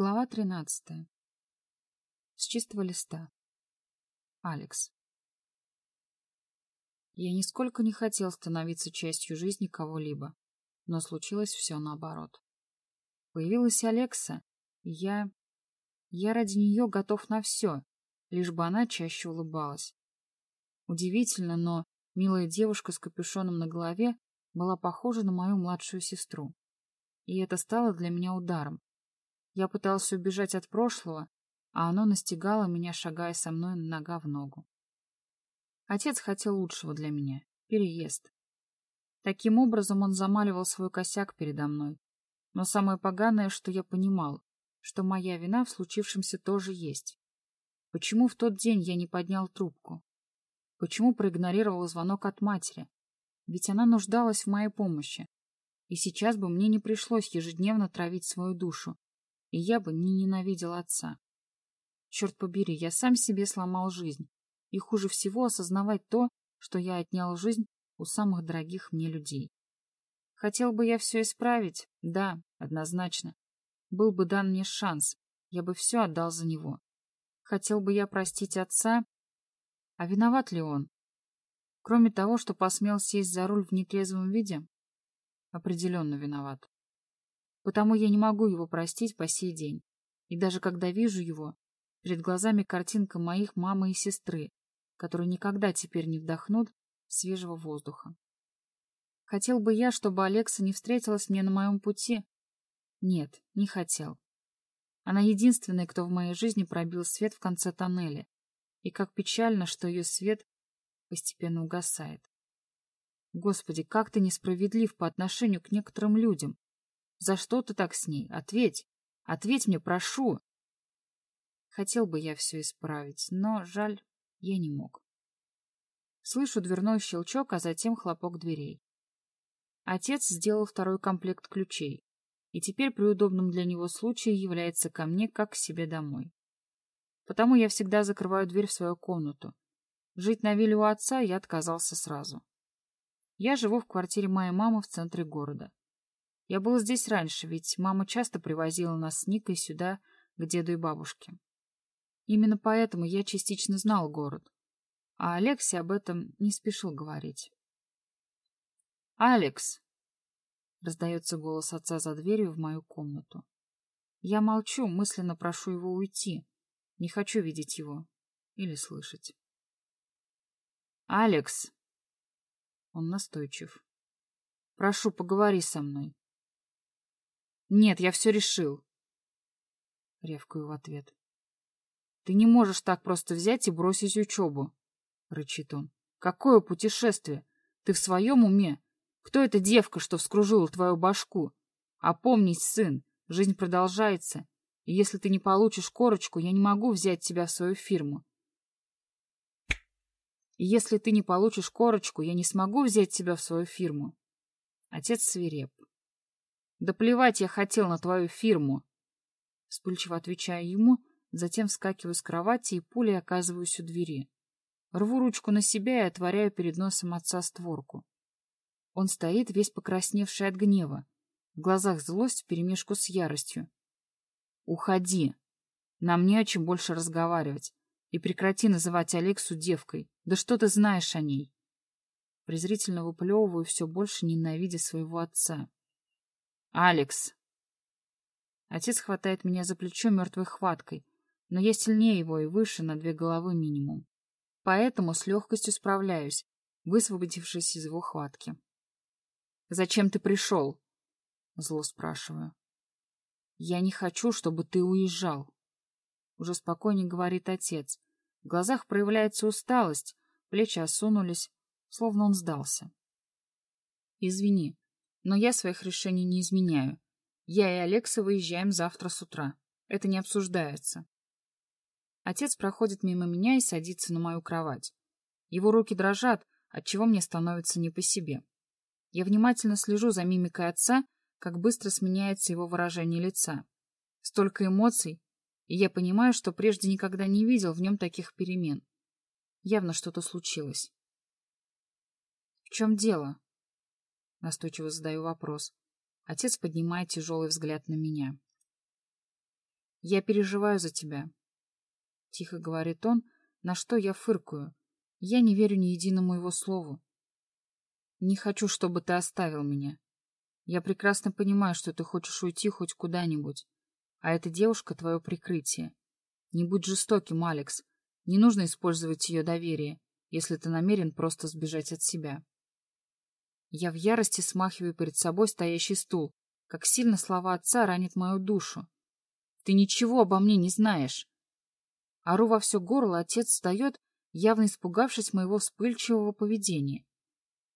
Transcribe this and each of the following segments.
Глава тринадцатая. С чистого листа. Алекс. Я нисколько не хотел становиться частью жизни кого-либо, но случилось все наоборот. Появилась Алекса, и я... Я ради нее готов на все, лишь бы она чаще улыбалась. Удивительно, но милая девушка с капюшоном на голове была похожа на мою младшую сестру. И это стало для меня ударом. Я пытался убежать от прошлого, а оно настигало меня, шагая со мной нога в ногу. Отец хотел лучшего для меня — переезд. Таким образом он замаливал свой косяк передо мной. Но самое поганое, что я понимал, что моя вина в случившемся тоже есть. Почему в тот день я не поднял трубку? Почему проигнорировал звонок от матери? Ведь она нуждалась в моей помощи. И сейчас бы мне не пришлось ежедневно травить свою душу, и я бы не ненавидел отца. Черт побери, я сам себе сломал жизнь, и хуже всего осознавать то, что я отнял жизнь у самых дорогих мне людей. Хотел бы я все исправить? Да, однозначно. Был бы дан мне шанс, я бы все отдал за него. Хотел бы я простить отца? А виноват ли он? Кроме того, что посмел сесть за руль в нетрезвом виде? Определенно виноват. Потому я не могу его простить по сей день. И даже когда вижу его, перед глазами картинка моих мамы и сестры, которые никогда теперь не вдохнут свежего воздуха. Хотел бы я, чтобы Алекса не встретилась мне на моем пути? Нет, не хотел. Она единственная, кто в моей жизни пробил свет в конце тоннеля. И как печально, что ее свет постепенно угасает. Господи, как ты несправедлив по отношению к некоторым людям. За что ты так с ней? Ответь! Ответь мне, прошу!» Хотел бы я все исправить, но, жаль, я не мог. Слышу дверной щелчок, а затем хлопок дверей. Отец сделал второй комплект ключей, и теперь при удобном для него случае является ко мне как к себе домой. Потому я всегда закрываю дверь в свою комнату. Жить на вилле у отца я отказался сразу. Я живу в квартире моей мамы в центре города. Я был здесь раньше, ведь мама часто привозила нас с Никой сюда, к деду и бабушке. Именно поэтому я частично знал город, а Алексе об этом не спешил говорить. «Алекс!» — раздается голос отца за дверью в мою комнату. Я молчу, мысленно прошу его уйти. Не хочу видеть его или слышать. «Алекс!» Он настойчив. «Прошу, поговори со мной. Нет, я все решил. Ревкаю в ответ. Ты не можешь так просто взять и бросить учебу, рычит он. Какое путешествие? Ты в своем уме? Кто эта девка, что вскружила твою башку? Опомнись, сын, жизнь продолжается, и если ты не получишь корочку, я не могу взять тебя в свою фирму. И если ты не получишь корочку, я не смогу взять тебя в свою фирму. Отец свиреп. Да плевать я хотел на твою фирму. Вспыльчиво отвечаю ему, затем вскакиваю с кровати и пулей оказываюсь у двери. Рву ручку на себя и отворяю перед носом отца створку. Он стоит, весь покрасневший от гнева. В глазах злость вперемешку с яростью. «Уходи. Нам не о чем больше разговаривать. И прекрати называть Алексу девкой. Да что ты знаешь о ней?» Презрительно выплевываю, все больше ненавидя своего отца. «Алекс!» Отец хватает меня за плечо мертвой хваткой, но я сильнее его и выше на две головы минимум. Поэтому с легкостью справляюсь, высвободившись из его хватки. «Зачем ты пришел?» Зло спрашиваю. «Я не хочу, чтобы ты уезжал», — уже спокойнее говорит отец. В глазах проявляется усталость, плечи осунулись, словно он сдался. «Извини, но я своих решений не изменяю. Я и Алекса выезжаем завтра с утра. Это не обсуждается. Отец проходит мимо меня и садится на мою кровать. Его руки дрожат, отчего мне становится не по себе. Я внимательно слежу за мимикой отца, как быстро сменяется его выражение лица. Столько эмоций, и я понимаю, что прежде никогда не видел в нем таких перемен. Явно что-то случилось. В чем дело? Настойчиво задаю вопрос. Отец поднимает тяжелый взгляд на меня. Я переживаю за тебя. Тихо говорит он, на что я фыркаю. Я не верю ни единому его слову. Не хочу, чтобы ты оставил меня. Я прекрасно понимаю, что ты хочешь уйти хоть куда-нибудь. А эта девушка — твое прикрытие. Не будь жестоким, Алекс. Не нужно использовать ее доверие, если ты намерен просто сбежать от себя. Я в ярости смахиваю перед собой стоящий стул, как сильно слова отца ранят мою душу. Ты ничего обо мне не знаешь. Ору во все горло, отец встает, явно испугавшись моего вспыльчивого поведения.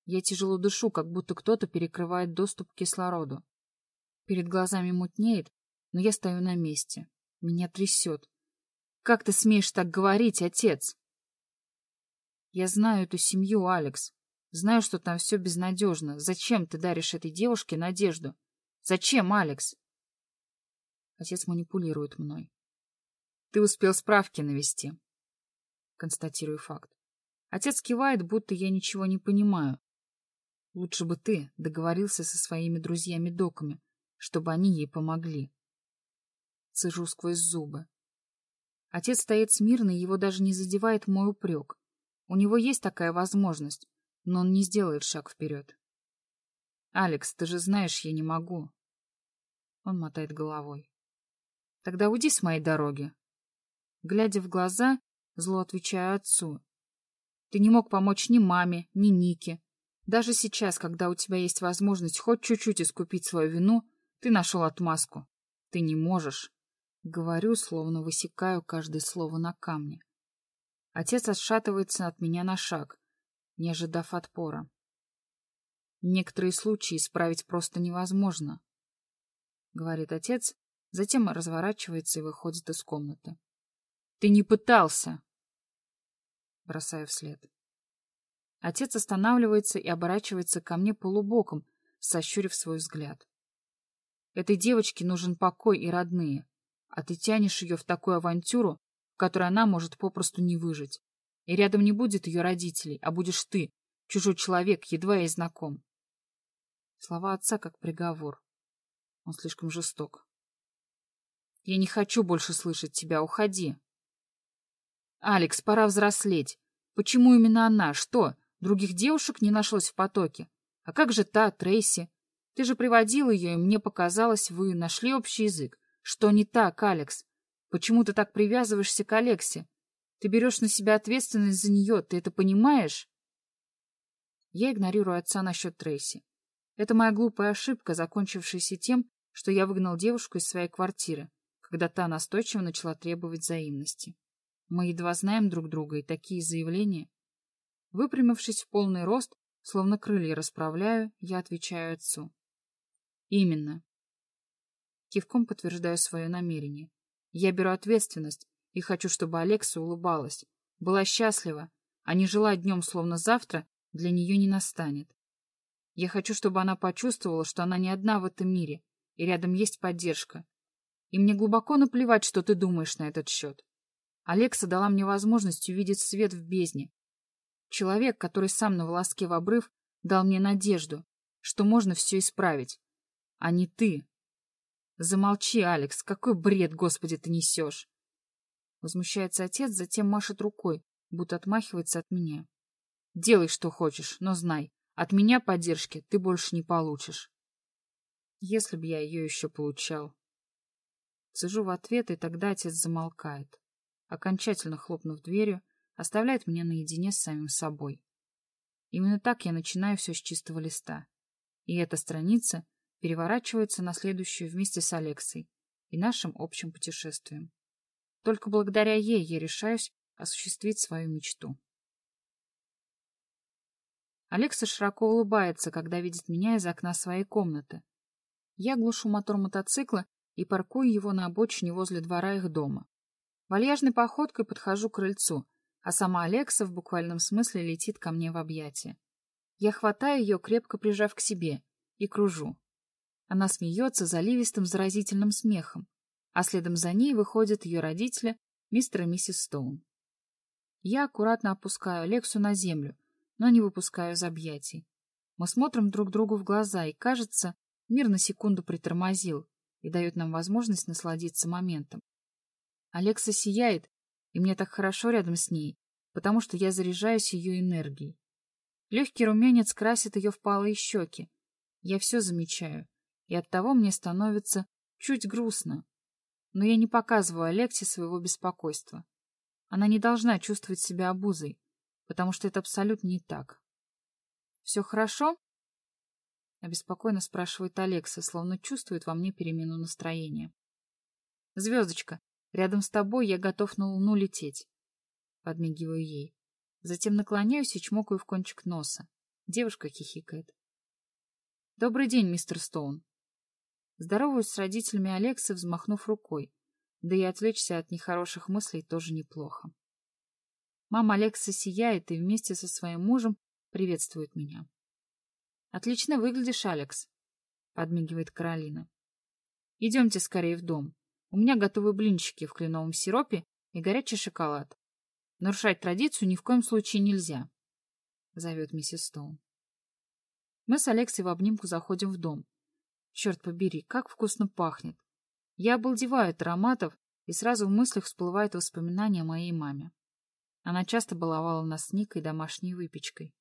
Я тяжело дышу, как будто кто-то перекрывает доступ к кислороду. Перед глазами мутнеет, но я стою на месте. Меня трясет. Как ты смеешь так говорить, отец? Я знаю эту семью, Алекс. Знаю, что там все безнадежно. Зачем ты даришь этой девушке надежду? Зачем, Алекс? Отец манипулирует мной. Ты успел справки навести. Констатирую факт. Отец кивает, будто я ничего не понимаю. Лучше бы ты договорился со своими друзьями-доками, чтобы они ей помогли. Цежу сквозь зубы. Отец стоит смирно, его даже не задевает мой упрек. У него есть такая возможность, но он не сделает шаг вперед. «Алекс, ты же знаешь, я не могу». Он мотает головой. «Тогда уйди с моей дороги». Глядя в глаза, зло отвечаю отцу. «Ты не мог помочь ни маме, ни Нике. Даже сейчас, когда у тебя есть возможность хоть чуть-чуть искупить свою вину, ты нашел отмазку. Ты не можешь». Говорю, словно высекаю каждое слово на камне. Отец отшатывается от меня на шаг, не ожидав отпора. Некоторые случаи исправить просто невозможно, — говорит отец, затем разворачивается и выходит из комнаты. — Ты не пытался! — бросаю вслед. Отец останавливается и оборачивается ко мне полубоком, сощурив свой взгляд. Этой девочке нужен покой и родные, а ты тянешь ее в такую авантюру, в которой она может попросту не выжить. И рядом не будет ее родителей, а будешь ты, чужой человек, едва ей знаком. Слова отца как приговор. Он слишком жесток. Я не хочу больше слышать тебя, уходи. Алекс, пора взрослеть. Почему именно она? Что, других девушек не нашлось в потоке? А как же та, Трейси? Ты же приводил ее, и мне показалось, вы нашли общий язык. Что не так, Алекс? Почему ты так привязываешься к Алексе? Ты берешь на себя ответственность за нее, ты это понимаешь? Я игнорирую отца насчет Трейси. Это моя глупая ошибка, закончившаяся тем, что я выгнал девушку из своей квартиры, когда та настойчиво начала требовать взаимности. Мы едва знаем друг друга, и такие заявления... Выпрямившись в полный рост, словно крылья расправляю, я отвечаю отцу. Именно. Кивком подтверждаю свое намерение. Я беру ответственность и хочу, чтобы Алекса улыбалась, была счастлива, а не жила днем, словно завтра для нее не настанет. Я хочу, чтобы она почувствовала, что она не одна в этом мире, и рядом есть поддержка. И мне глубоко наплевать, что ты думаешь на этот счет. Алекса дала мне возможность увидеть свет в бездне. Человек, который сам на волоске в обрыв, дал мне надежду, что можно все исправить. А не ты. Замолчи, Алекс, какой бред, господи, ты несешь. Возмущается отец, затем машет рукой, будто отмахивается от меня. Делай, что хочешь, но знай, от меня поддержки ты больше не получишь. Если б я ее еще получал. Цежу в ответ, и тогда отец замолкает. Окончательно хлопнув дверью, оставляет меня наедине с самим собой. Именно так я начинаю все с чистого листа. И эта страница переворачивается на следующую вместе с Алексой и нашим общим путешествием. Только благодаря ей я решаюсь осуществить свою мечту. Алекса широко улыбается, когда видит меня из окна своей комнаты. Я глушу мотор мотоцикла и паркую его на обочине возле двора их дома. Вальяжной походкой подхожу к крыльцу, а сама Алекса в буквальном смысле летит ко мне в объятия. Я хватаю ее, крепко прижав к себе, и кружу. Она смеется заливистым заразительным смехом, а следом за ней выходят ее родители, мистер и миссис Стоун. Я аккуратно опускаю Алексу на землю, но не выпускаю из объятий. Мы смотрим друг другу в глаза, и, кажется, мир на секунду притормозил и дает нам возможность насладиться моментом. Алекса сияет, и мне так хорошо рядом с ней, потому что я заряжаюсь ее энергией. Легкий румянец красит ее впалые щеки. Я все замечаю, и оттого мне становится чуть грустно. Но я не показываю Алексе своего беспокойства. Она не должна чувствовать себя обузой, потому что это абсолютно не так. «Все хорошо?» — обеспокоенно спрашивает Алекса, словно чувствует во мне перемену настроения. «Звездочка, рядом с тобой я готов на луну лететь», — подмигиваю ей. Затем наклоняюсь и чмокаю в кончик носа. Девушка хихикает. «Добрый день, мистер Стоун». Здороваюсь с родителями Алексы, взмахнув рукой. Да и отвлечься от нехороших мыслей тоже неплохо. Мама Алекса сияет и вместе со своим мужем приветствует меня. «Отлично выглядишь, Алекс», — подмигивает Каролина. «Идемте скорее в дом. У меня готовы блинчики в кленовом сиропе и горячий шоколад. Нарушать традицию ни в коем случае нельзя», — зовет миссис Стоун. Мы с Алексой в обнимку заходим в дом. Черт побери, как вкусно пахнет. Я обалдеваю от ароматов, и сразу в мыслях всплывают воспоминания о моей маме. Она часто баловала нас с Никой домашней выпечкой.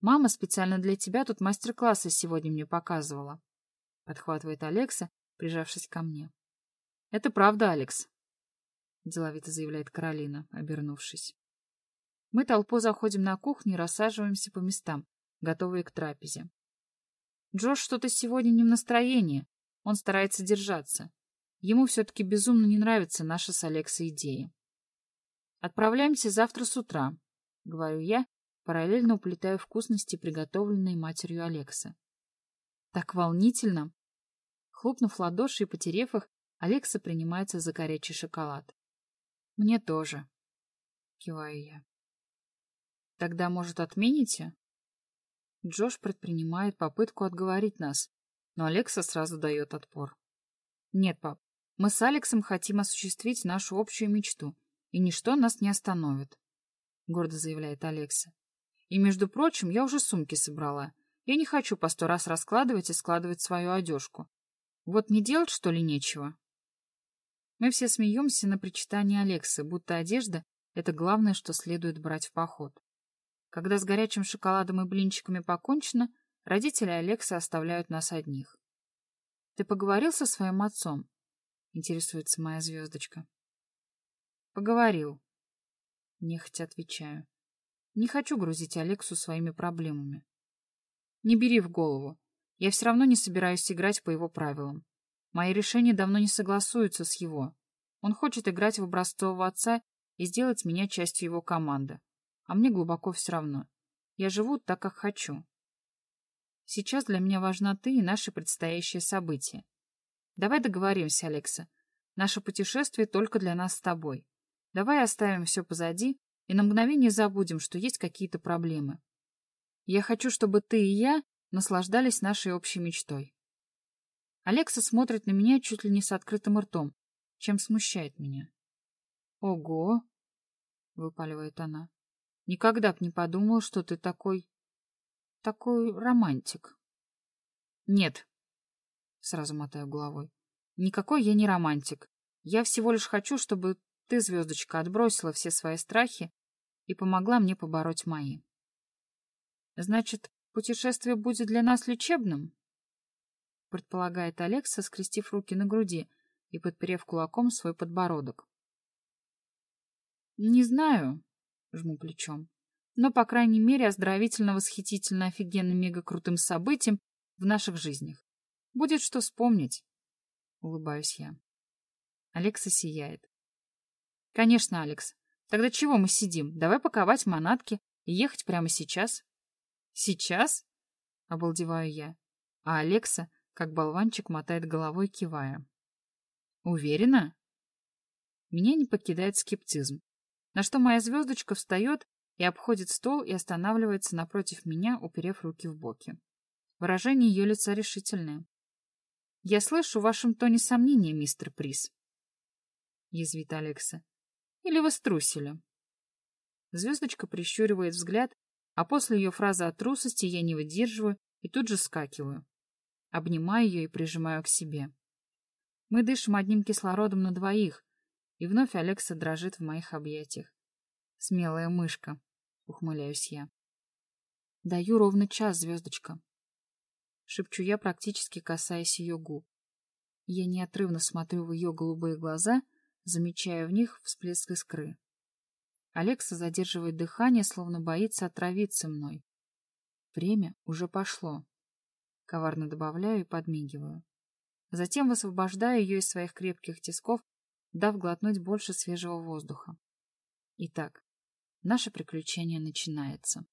«Мама специально для тебя тут мастер-классы сегодня мне показывала», — подхватывает Алекса, прижавшись ко мне. «Это правда, Алекс», — деловито заявляет Каролина, обернувшись. Мы толпу заходим на кухню и рассаживаемся по местам, готовые к трапезе. Джош что-то сегодня не в настроении, он старается держаться. Ему все-таки безумно не нравится наша с Алексой идея. «Отправляемся завтра с утра», — говорю я, параллельно уплетаю вкусности, приготовленные матерью Алекса. «Так волнительно!» Хлопнув ладоши и потерев их, Алекса принимается за горячий шоколад. «Мне тоже», — киваю я. «Тогда, может, отмените?» Джош предпринимает попытку отговорить нас, но Алекса сразу дает отпор. «Нет, пап, мы с Алексом хотим осуществить нашу общую мечту, и ничто нас не остановит», — гордо заявляет Алекса. «И, между прочим, я уже сумки собрала. Я не хочу по сто раз раскладывать и складывать свою одежку. Вот не делать, что ли, нечего?» Мы все смеемся на причитание Алексы, будто одежда — это главное, что следует брать в поход. Когда с горячим шоколадом и блинчиками покончено, Родители Алекса оставляют нас одних. «Ты поговорил со своим отцом?» — интересуется моя звездочка. «Поговорил». Нехотя отвечаю. Не хочу грузить Алексу своими проблемами. Не бери в голову. Я все равно не собираюсь играть по его правилам. Мои решения давно не согласуются с его. Он хочет играть в образцового отца и сделать меня частью его команды. А мне глубоко все равно. Я живу так, как хочу. Сейчас для меня важна ты и наши предстоящие события. Давай договоримся, Алекса. Наше путешествие только для нас с тобой. Давай оставим все позади и на мгновение забудем, что есть какие-то проблемы. Я хочу, чтобы ты и я наслаждались нашей общей мечтой. Алекса смотрит на меня чуть ли не с открытым ртом, чем смущает меня. «Ого!» — выпаливает она. «Никогда б не подумал, что ты такой такой романтик. Нет, сразу мотаю головой. Никакой я не романтик. Я всего лишь хочу, чтобы ты, звездочка, отбросила все свои страхи и помогла мне побороть мои. Значит, путешествие будет для нас лечебным? Предполагает Алекса, скрестив руки на груди и подперев кулаком свой подбородок. Не знаю, жму плечом но, по крайней мере, оздоровительно-восхитительно офигенным мега-крутым событием в наших жизнях. Будет что вспомнить. Улыбаюсь я. Алекса сияет. Конечно, Алекс. Тогда чего мы сидим? Давай паковать манатки и ехать прямо сейчас. Сейчас? Обалдеваю я. А Алекса, как болванчик, мотает головой, кивая. Уверена? Меня не покидает скептизм. На что моя звездочка встает и обходит стол и останавливается напротив меня, уперев руки в боки. Выражение ее лица решительное. «Я слышу в вашем тоне сомнения, мистер Прис», — язвит Алекса. «Или вы струсили?» Звездочка прищуривает взгляд, а после ее фразы о трусости я не выдерживаю и тут же скакиваю. Обнимаю ее и прижимаю к себе. Мы дышим одним кислородом на двоих, И вновь Алекса дрожит в моих объятиях. Смелая мышка, ухмыляюсь я. Даю ровно час, звездочка. Шепчу я, практически касаясь ее губ. Я неотрывно смотрю в ее голубые глаза, замечая в них всплеск искры. Алекса задерживает дыхание, словно боится отравиться мной. Время уже пошло. Коварно добавляю и подмигиваю. Затем высвобождаю ее из своих крепких тисков, дав глотнуть больше свежего воздуха. Итак, наше приключение начинается.